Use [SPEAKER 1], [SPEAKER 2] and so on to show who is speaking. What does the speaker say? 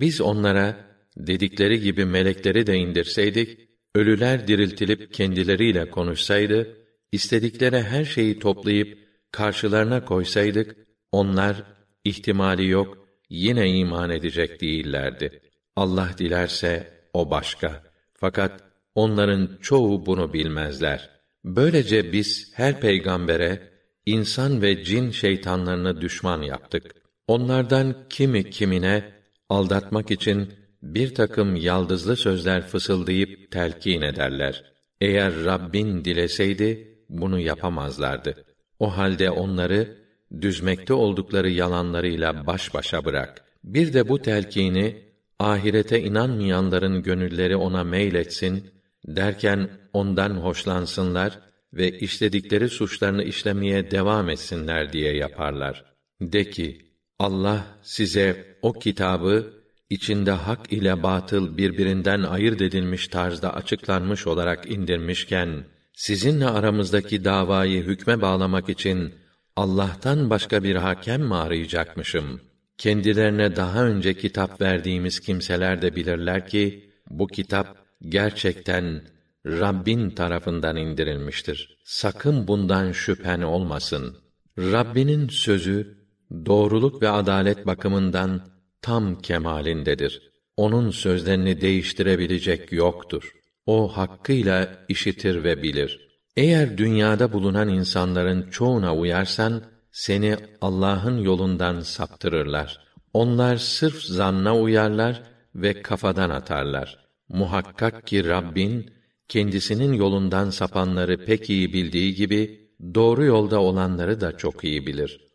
[SPEAKER 1] Biz onlara dedikleri gibi melekleri de indirseydik, ölüler diriltilip kendileriyle konuşsaydı, istedikleri her şeyi toplayıp karşılarına koysaydık, onlar ihtimali yok yine iman edecek değillerdi. Allah dilerse o başka. Fakat onların çoğu bunu bilmezler. Böylece biz her peygambere insan ve cin şeytanlarını düşman yaptık. Onlardan kimi kimine aldatmak için bir takım yaldızlı sözler fısıldayıp telkin ederler. Eğer Rabbin dileseydi bunu yapamazlardı. O halde onları düzmekte oldukları yalanlarıyla baş başa bırak. Bir de bu telkini ahirete inanmayanların gönülleri ona meyletsin derken ondan hoşlansınlar ve işledikleri suçlarını işlemeye devam etsinler diye yaparlar. De ki, Allah size o kitabı içinde hak ile batıl birbirinden ayırt edilmiş tarzda açıklanmış olarak indirmişken sizinle aramızdaki davayı hükme bağlamak için Allah'tan başka bir hakem mi arayacakmışım? Kendilerine daha önce kitap verdiğimiz kimseler de bilirler ki bu kitap gerçekten Rabbin tarafından indirilmiştir. Sakın bundan şüphen olmasın. Rabbinin sözü doğruluk ve adalet bakımından tam kemalindedir. Onun sözlerini değiştirebilecek yoktur. O hakkıyla işitir ve bilir. Eğer dünyada bulunan insanların çoğuna uyarsan, seni Allah'ın yolundan saptırırlar. Onlar sırf zanna uyarlar ve kafadan atarlar. Muhakkak ki Rabbin, kendisinin yolundan sapanları pek iyi bildiği gibi, doğru yolda olanları da çok iyi bilir.''